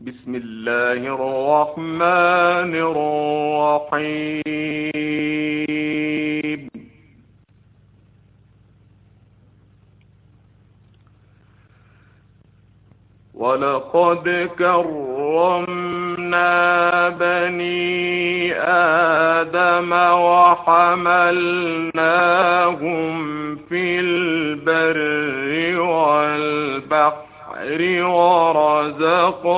بسم الله الرحمن الرحيم. ولقد كرمنا بني آدم وحملناهم في البر والبحر. ورزقناهم.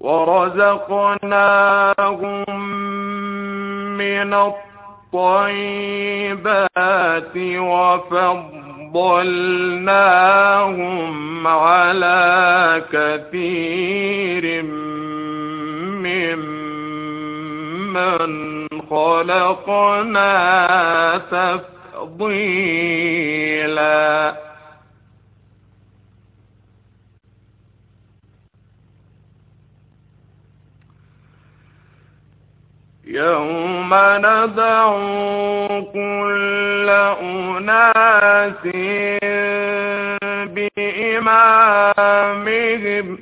ورزقناهم من الطيبات وفضلناهم على كثير ممن خلقنا تفضيلا يوم ندعو كل أناس بإمامهم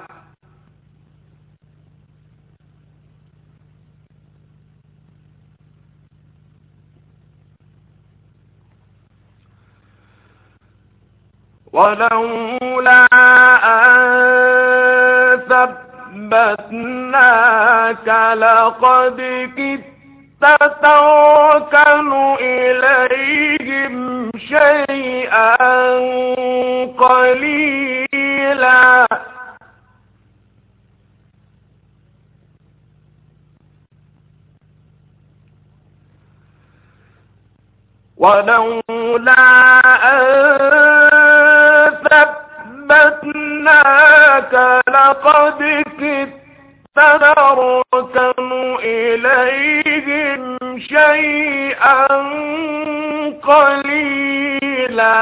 ولولا أن ثبتناك لقد كدت تركن إليهم شيئا قليلا. ولولا أن ثبتناك لقد كدت تركن إليهم شيئا قليلا.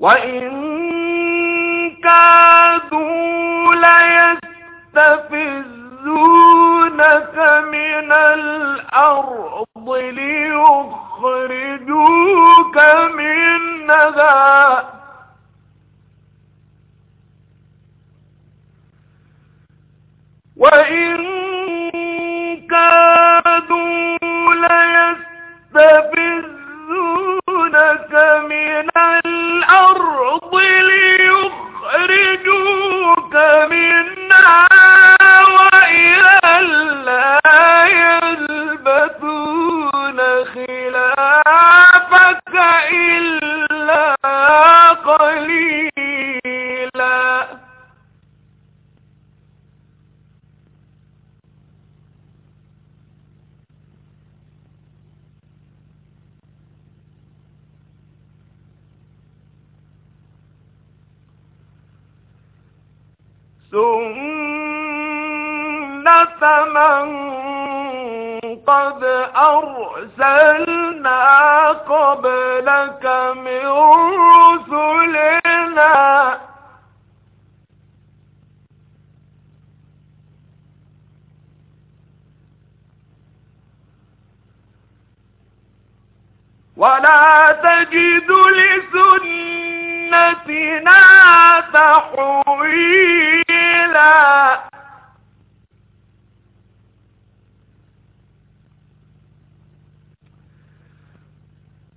وإن كادوا ليستفزونك من الأرض ليخرجوك منها وإن كادوا ليستفزونك من الأرض من لسنتنا تحويلا.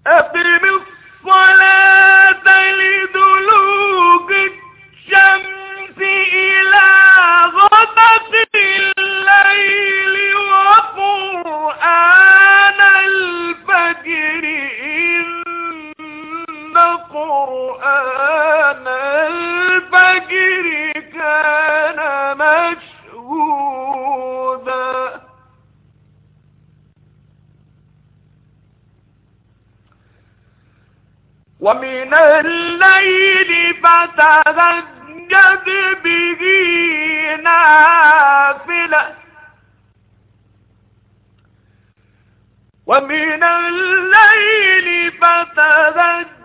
أقم الصلاة لدلوك الشمس إلى غسق الليل وقرآن الفجر ومن الليل فتهجد به نافلة. ومن الليل فتهجد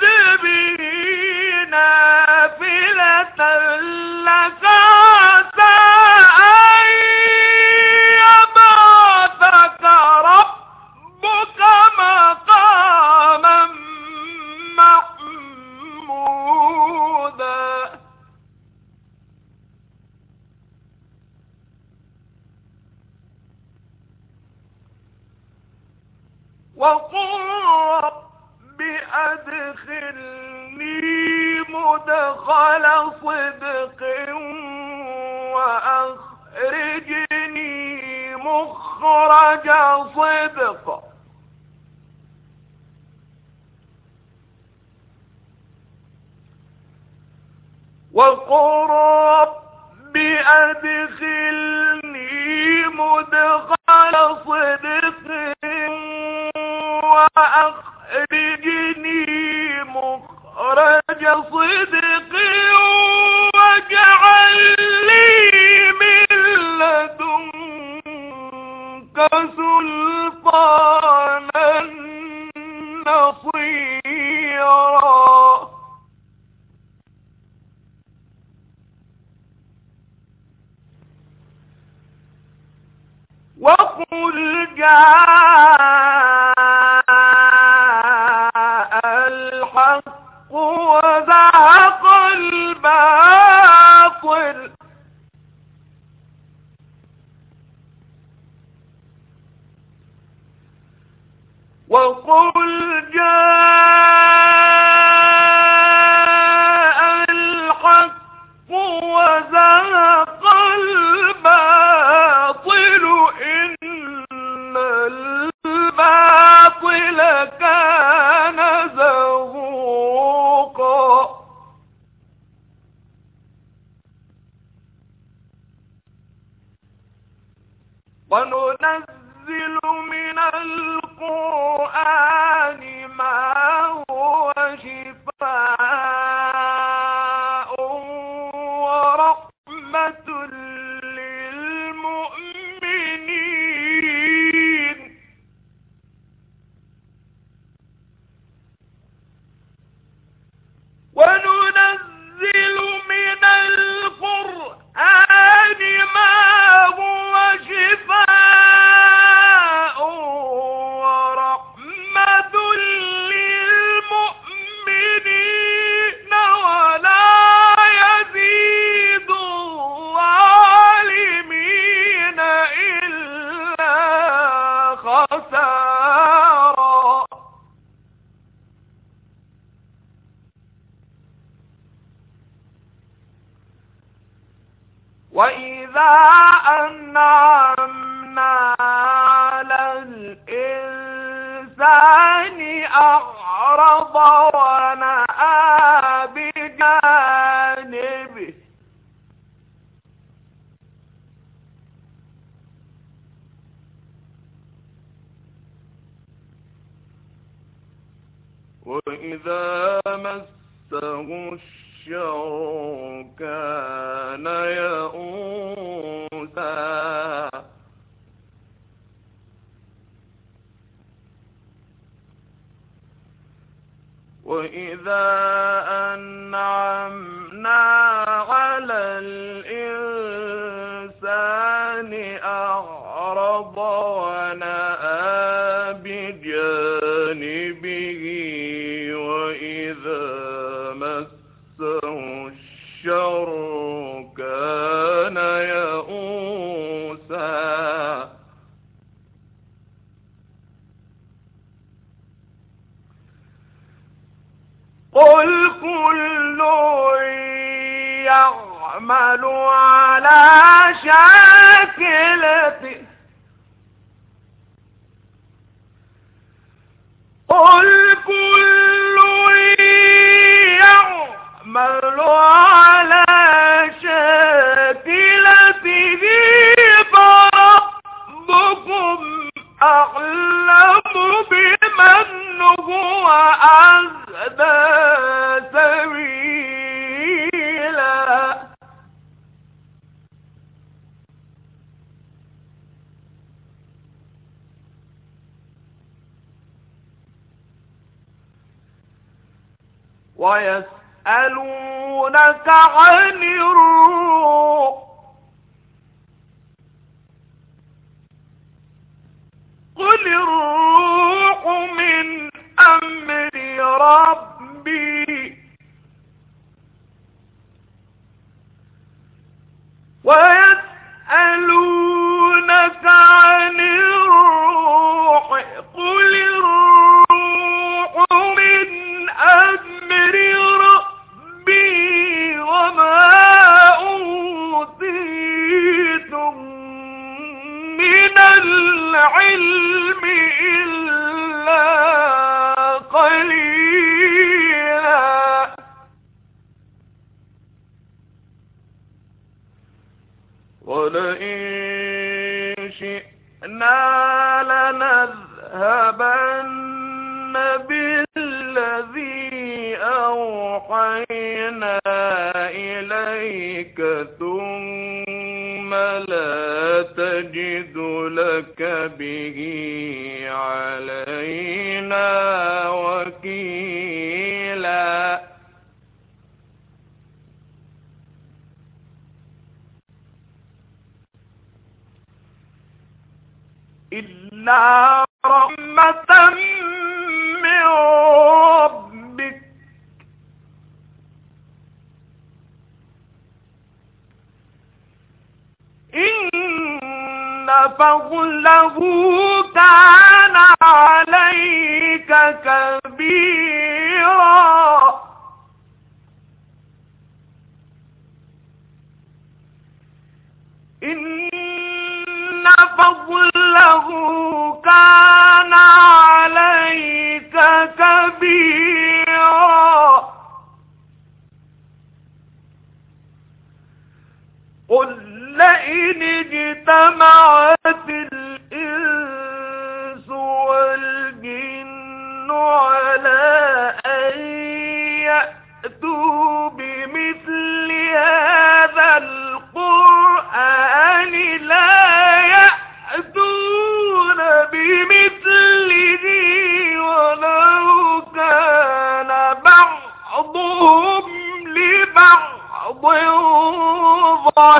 به نافلة مدخل صدق وأخرجني مخرج صدق. وقل رب أدخلني مدخل صدق وأخرجني مخرج صدق واجعل لي من لدنك سلطانا نصيرا. وقل جاء الباطل وقل جاء الحق وزهق الباطل إن الباطل وإذا مسه الشر كان يئوسا. وإذا أنعمنا يعمل على شاكلته قل كل يعمل على شاكلته فربكم أعلم بمن هو أهدى سبيلا. ويسألونك عن الروح. قل الروح من أمر ربي ثم لا تجد لك به علينا وكيلا. إلا كان عليك كبيرا. إن فضله كان عليك كبيرا.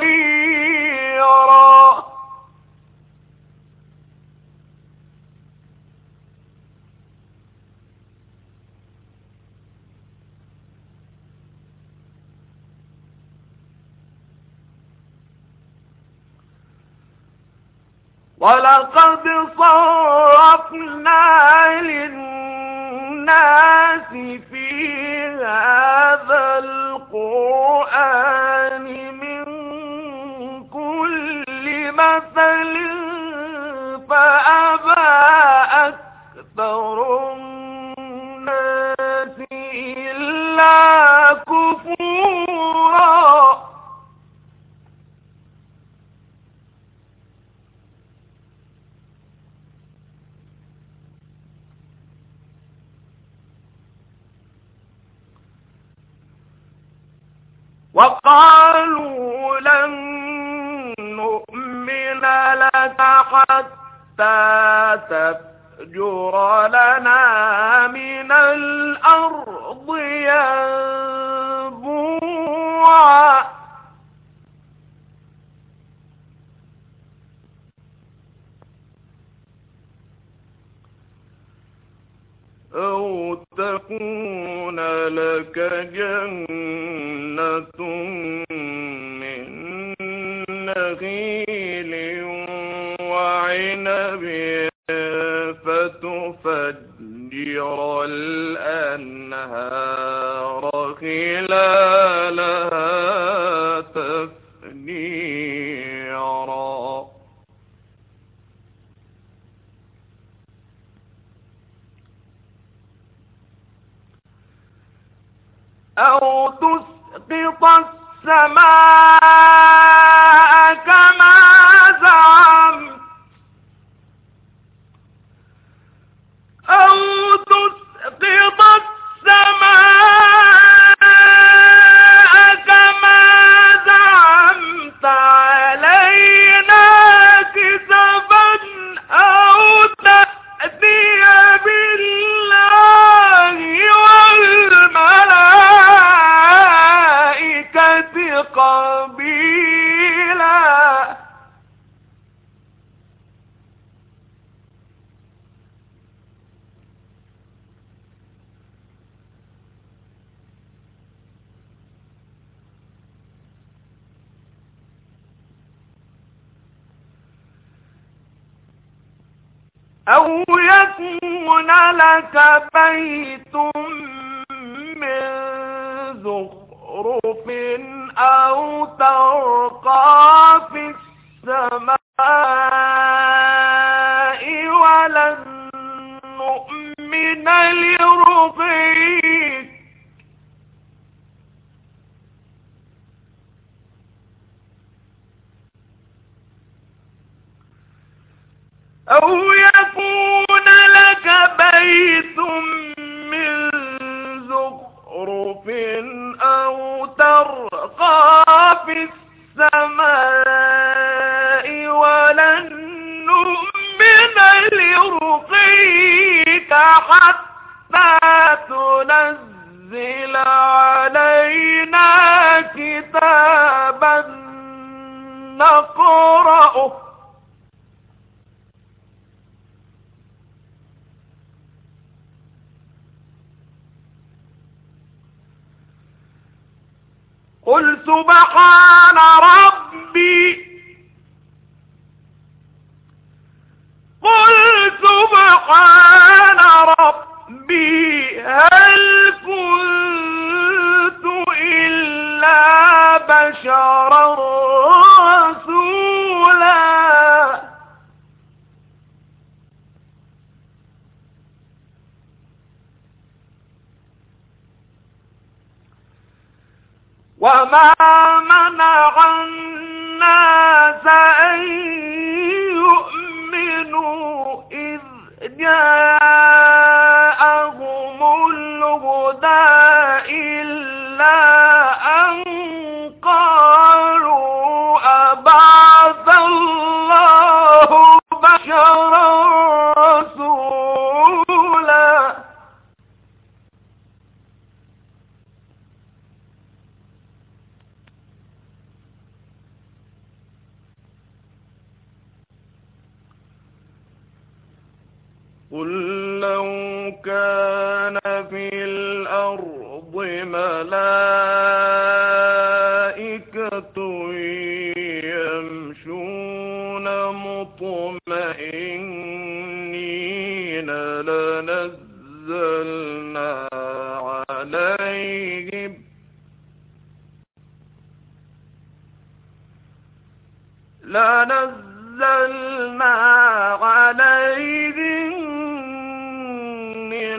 ظهيرا ولقد صرفنا للناس في هذا القرآن بمثل فأبى أكثر الناس إلا كفورا. وقالوا لن حتى تفجر لنا من الأرض ينبوعا. أو تكون زخرف أو ترقى في السماء ولن نؤمن لرقيك أو في السماء ولن نؤمن لرقيك حتى تنزل علينا كتابا نقول قل سبحان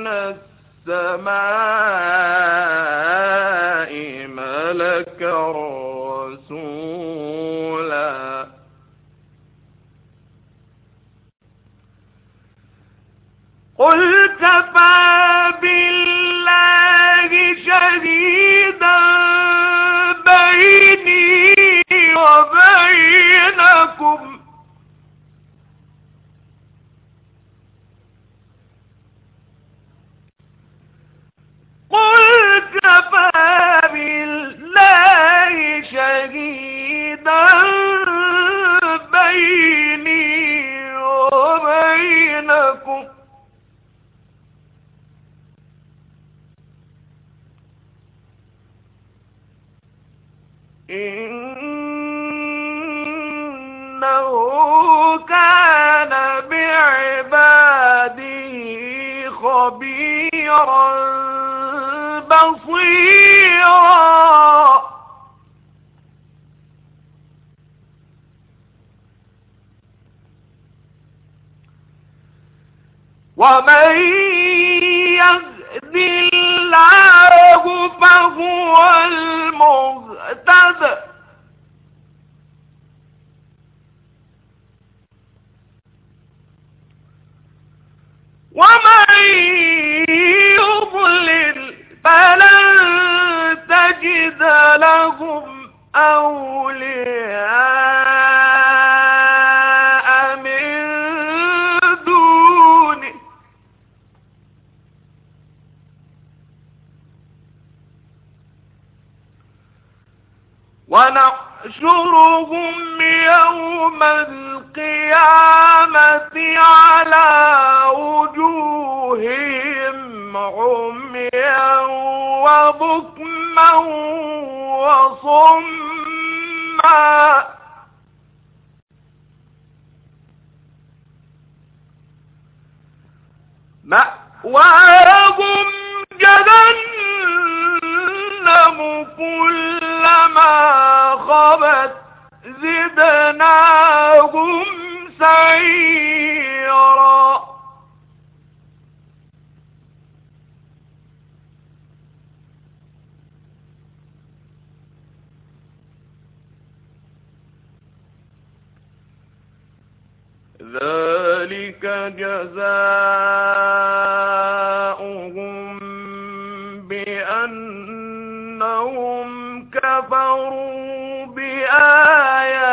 السماء ملك رسولا. قل كفى بالله شهيدا. بالله شهيدا بيني وبينكم. إنه كان بعباده خبيرا. بصيرا ومن يهد الله فهو المهتد. ومن تجد لهم أولياء من ونحشرهم يوم القيامة على وجوههم عميا وبكما. وصما مأواهم جهنم كلما خبت زدناهم سعيرا ذلك جزاؤهم بأنهم كفروا بآياتنا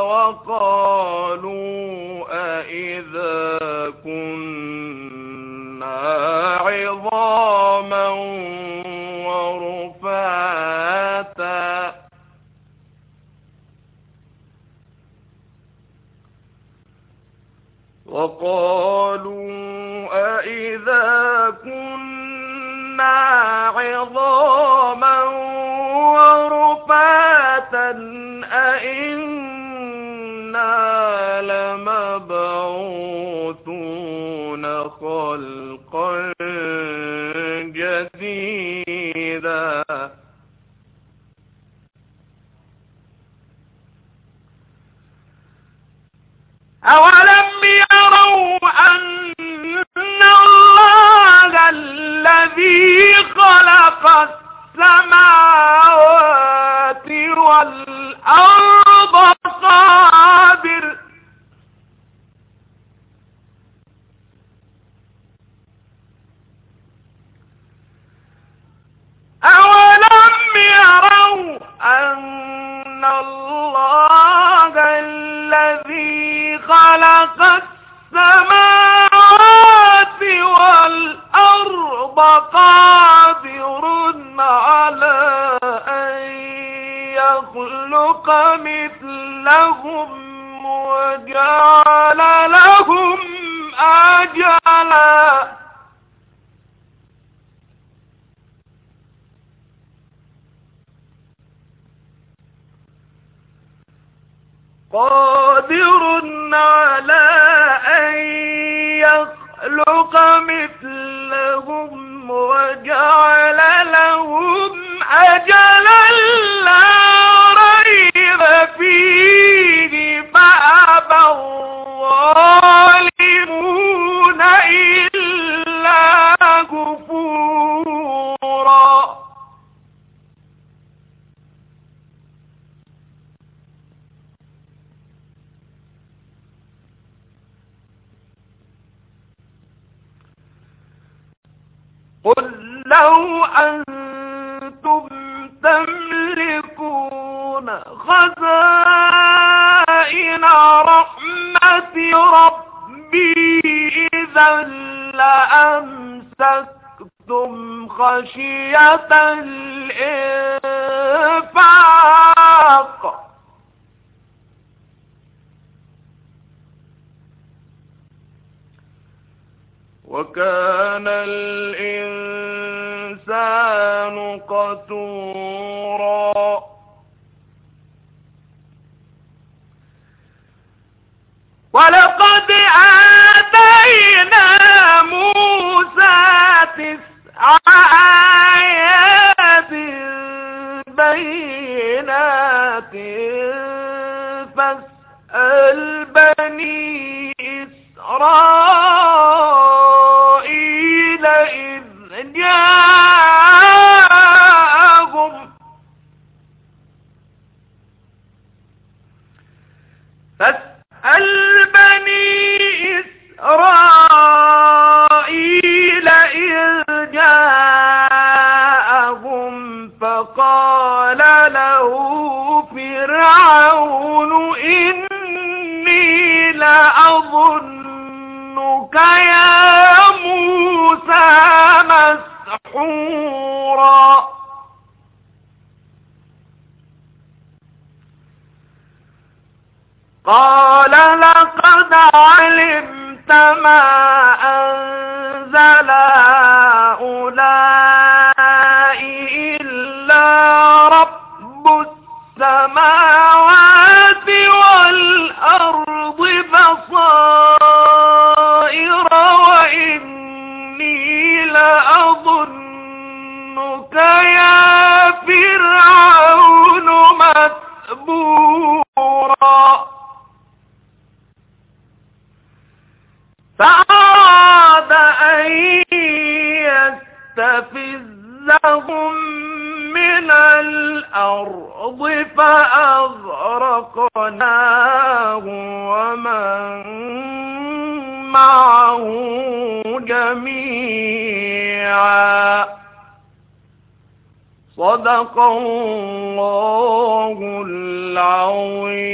وقالوا وقالوا أئذا كنا عظاما ورفاتا أئنا لمبعوثون خلقا جديدا مثلهم وجعل لهم أجلا. قادر على أن يخلق مثلهم وجعل لهم أجلا. لا الظالمون إلا كفورا. قل لو أنتم تملكون خزائن رحمة ربي إذا لأمسكتم خشية الإنفاق. وكان الإنسان قتورا. ولقد آتينا موسى تسع آيات بينات فاسأل بني يستفزهم من الأرض فأغرقناه ومن معه جميعا. صدق الله العظيم.